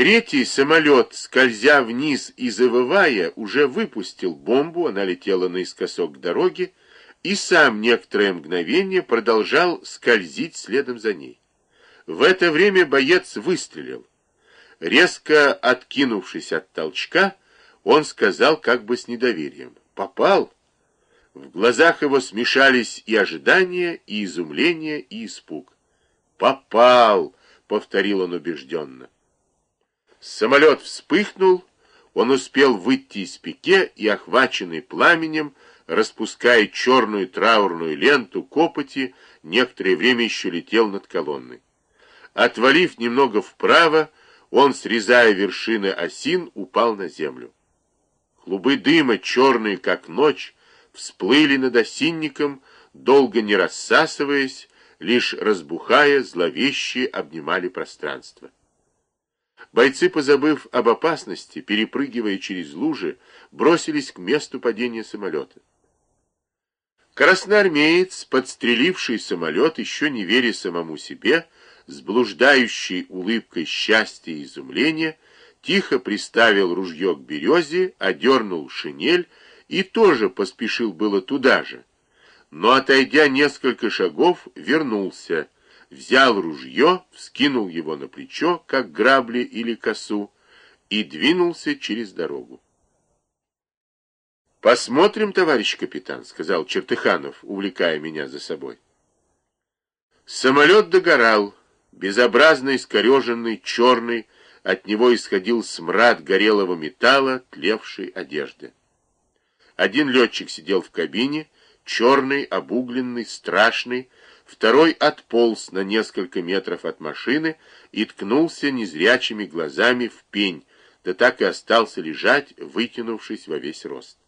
Третий самолет, скользя вниз и завывая, уже выпустил бомбу, она летела наискосок дороги, и сам некоторое мгновение продолжал скользить следом за ней. В это время боец выстрелил. Резко откинувшись от толчка, он сказал как бы с недоверием. «Попал!» В глазах его смешались и ожидание, и изумление, и испуг. «Попал!» — повторил он убежденно. Самолет вспыхнул, он успел выйти из пике и, охваченный пламенем, распуская черную траурную ленту копоти, некоторое время еще летел над колонной. Отвалив немного вправо, он, срезая вершины осин, упал на землю. Клубы дыма, черные как ночь, всплыли над осинником, долго не рассасываясь, лишь разбухая, зловеще обнимали пространство. Бойцы, позабыв об опасности, перепрыгивая через лужи, бросились к месту падения самолета. Красноармеец, подстреливший самолет, еще не веря самому себе, с блуждающей улыбкой счастья и изумления, тихо приставил ружье к березе, одернул шинель и тоже поспешил было туда же. Но, отойдя несколько шагов, вернулся, взял ружье, вскинул его на плечо, как грабли или косу, и двинулся через дорогу. «Посмотрим, товарищ капитан», — сказал Чертыханов, увлекая меня за собой. Самолет догорал, безобразно искореженный, черный, от него исходил смрад горелого металла, тлевшей одежды. Один летчик сидел в кабине, черный, обугленный, страшный, Второй отполз на несколько метров от машины и ткнулся незрячими глазами в пень, да так и остался лежать, вытянувшись во весь рост.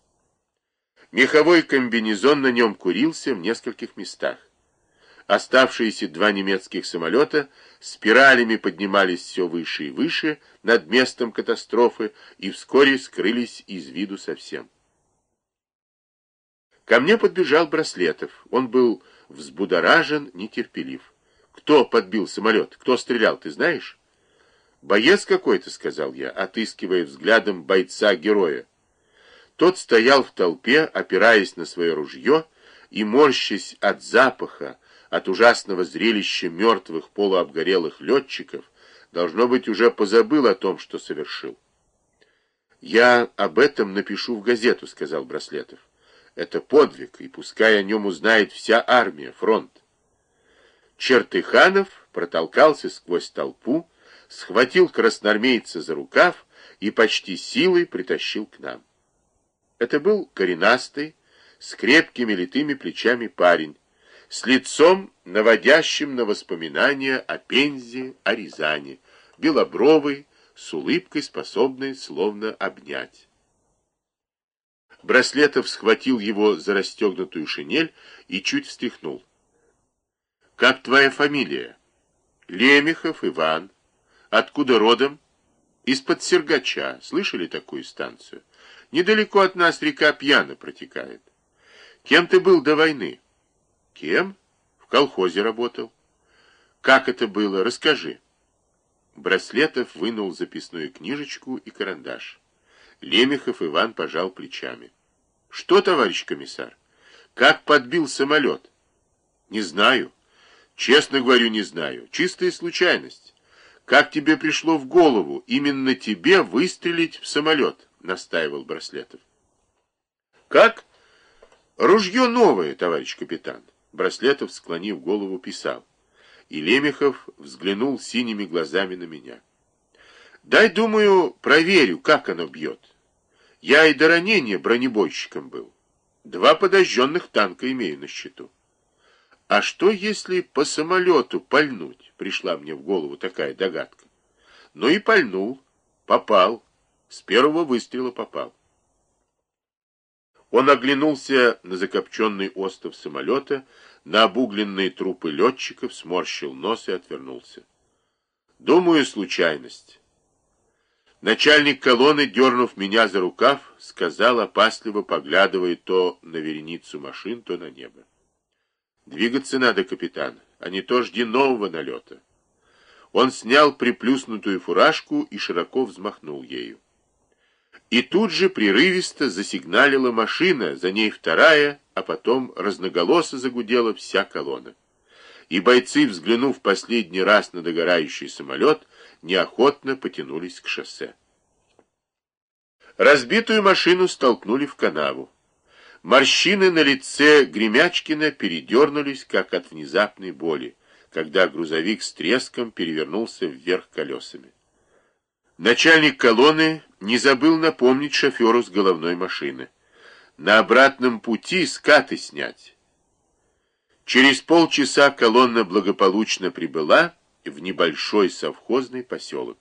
Меховой комбинезон на нем курился в нескольких местах. Оставшиеся два немецких самолета спиралями поднимались все выше и выше над местом катастрофы и вскоре скрылись из виду совсем. Ко мне подбежал Браслетов. Он был взбудоражен, нетерпелив. «Кто подбил самолет? Кто стрелял, ты знаешь?» «Боец какой-то», — сказал я, отыскивая взглядом бойца-героя. Тот стоял в толпе, опираясь на свое ружье и морщась от запаха, от ужасного зрелища мертвых полуобгорелых летчиков, должно быть, уже позабыл о том, что совершил. «Я об этом напишу в газету», — сказал Браслетов. Это подвиг, и пускай о нем узнает вся армия, фронт. Чертыханов протолкался сквозь толпу, схватил красноармейца за рукав и почти силой притащил к нам. Это был коренастый, с крепкими литыми плечами парень, с лицом, наводящим на воспоминания о Пензе, о Рязани, белобровый, с улыбкой, способной словно обнять. Браслетов схватил его за расстегнутую шинель и чуть встряхнул. «Как твоя фамилия?» «Лемехов Иван. Откуда родом?» «Из-под Сергача. Слышали такую станцию? Недалеко от нас река Пьяна протекает. Кем ты был до войны?» «Кем?» «В колхозе работал». «Как это было? Расскажи». Браслетов вынул записную книжечку и карандаш. Лемехов Иван пожал плечами. Что, товарищ комиссар? Как подбил самолет? Не знаю. Честно говорю, не знаю. Чистая случайность. Как тебе пришло в голову именно тебе выстрелить в самолет? Настаивал Браслетов. Как? Ружье новое, товарищ капитан. Браслетов, склонив голову, писал. И Лемехов взглянул синими глазами на меня. Дай, думаю, проверю, как оно бьет. Я и до ранения бронебойщиком был. Два подожженных танка имею на счету. А что, если по самолету пальнуть? Пришла мне в голову такая догадка. Ну и пальнул. Попал. С первого выстрела попал. Он оглянулся на закопченный остов самолета, на обугленные трупы летчиков, сморщил нос и отвернулся. Думаю, случайность. Начальник колонны, дернув меня за рукав, сказал, опасливо поглядывая то на вереницу машин, то на небо. «Двигаться надо, капитан, а не то жди нового налета». Он снял приплюснутую фуражку и широко взмахнул ею. И тут же прерывисто засигналила машина, за ней вторая, а потом разноголосо загудела вся колонна. И бойцы, взглянув последний раз на догорающий самолет, неохотно потянулись к шоссе. Разбитую машину столкнули в канаву. Морщины на лице Гремячкина передернулись, как от внезапной боли, когда грузовик с треском перевернулся вверх колесами. Начальник колонны не забыл напомнить шоферу с головной машины. На обратном пути скаты снять. Через полчаса колонна благополучно прибыла в небольшой совхозный поселок.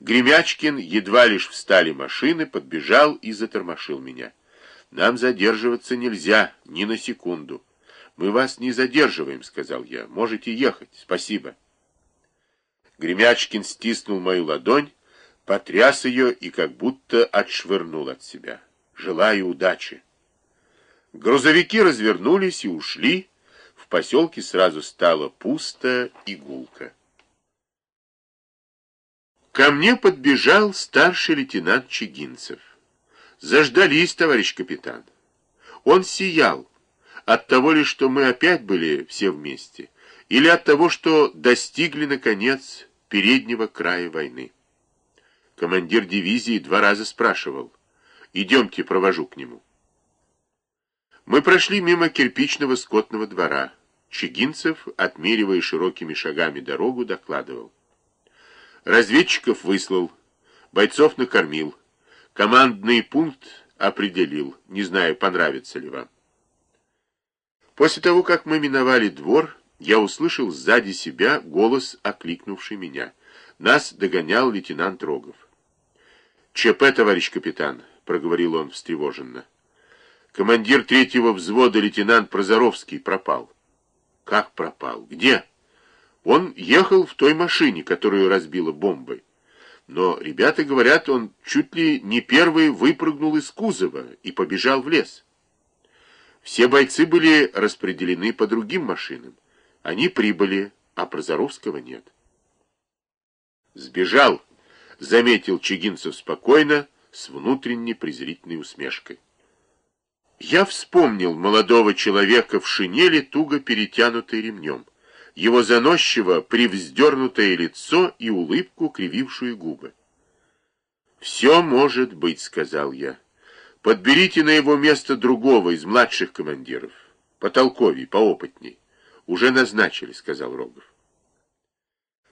Гремячкин, едва лишь встали машины, подбежал и затормошил меня. «Нам задерживаться нельзя, ни на секунду». «Мы вас не задерживаем», — сказал я. «Можете ехать. Спасибо». Гремячкин стиснул мою ладонь, потряс ее и как будто отшвырнул от себя. «Желаю удачи». Грузовики развернулись и ушли. Поселке сразу стало пусто и гулко. Ко мне подбежал старший лейтенант Чигинцев. Заждались, товарищ капитан. Он сиял. От того ли, что мы опять были все вместе, или от того, что достигли, наконец, переднего края войны. Командир дивизии два раза спрашивал. «Идемте, провожу к нему». Мы прошли мимо кирпичного скотного двора. Чигинцев, отмеривая широкими шагами дорогу, докладывал. Разведчиков выслал, бойцов накормил, командный пункт определил, не знаю, понравится ли вам. После того, как мы миновали двор, я услышал сзади себя голос, окликнувший меня. Нас догонял лейтенант Рогов. «ЧП, товарищ капитан», — проговорил он встревоженно. «Командир третьего взвода лейтенант Прозоровский пропал». «Как пропал? Где?» Он ехал в той машине, которую разбила бомбой. Но ребята говорят, он чуть ли не первый выпрыгнул из кузова и побежал в лес. Все бойцы были распределены по другим машинам. Они прибыли, а Прозоровского нет. «Сбежал», — заметил Чигинцев спокойно, с внутренней презрительной усмешкой. Я вспомнил молодого человека в шинели, туго перетянутой ремнем его заносчиво привздернутое лицо и улыбку, кривившую губы. «Все может быть», — сказал я. «Подберите на его место другого из младших командиров. Потолковей, поопытней. Уже назначили», — сказал Рогов.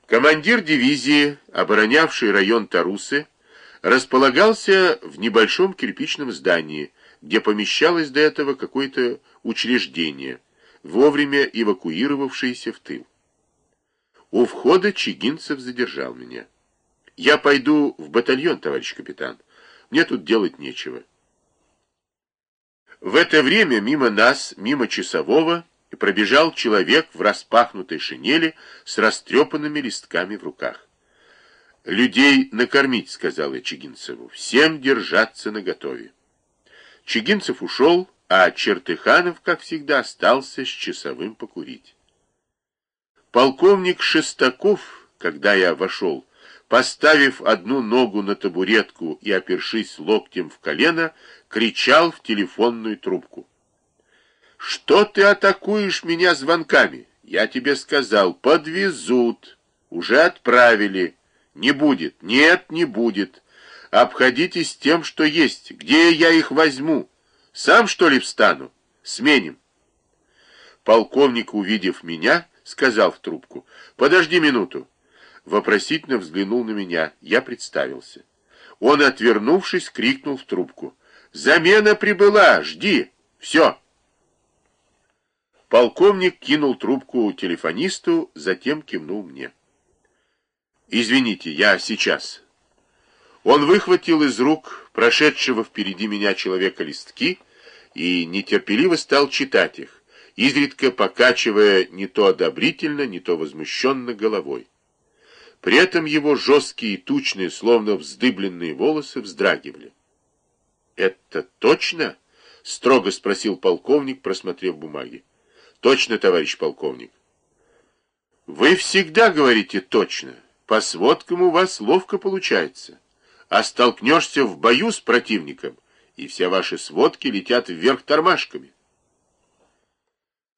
Командир дивизии, оборонявший район Тарусы, располагался в небольшом кирпичном здании, где помещалось до этого какое-то учреждение — вовремя эвакуировавшийся в тыл. У входа Чигинцев задержал меня. «Я пойду в батальон, товарищ капитан. Мне тут делать нечего». В это время мимо нас, мимо часового, пробежал человек в распахнутой шинели с растрепанными листками в руках. «Людей накормить», — сказал я Чигинцеву, — «всем держаться наготове». Чигинцев ушел, а Чертыханов, как всегда, остался с часовым покурить. Полковник Шестаков, когда я вошел, поставив одну ногу на табуретку и опершись локтем в колено, кричал в телефонную трубку. «Что ты атакуешь меня звонками? Я тебе сказал, подвезут. Уже отправили. Не будет. Нет, не будет. Обходитесь тем, что есть. Где я их возьму?» Сам, что ли, встану? Сменим. Полковник, увидев меня, сказал в трубку, «Подожди минуту». Вопросительно взглянул на меня. Я представился. Он, отвернувшись, крикнул в трубку, «Замена прибыла! Жди! Все!» Полковник кинул трубку телефонисту, затем кивнул мне. «Извините, я сейчас». Он выхватил из рук прошедшего впереди меня человека листки и нетерпеливо стал читать их, изредка покачивая не то одобрительно, не то возмущенно головой. При этом его жесткие и тучные, словно вздыбленные волосы вздрагивали. «Это точно?» — строго спросил полковник, просмотрев бумаги. «Точно, товарищ полковник». Вы всегда говорите точно. По сводкам у вас ловко получается. А столкнешься в бою с противником, и все ваши сводки летят вверх тормашками.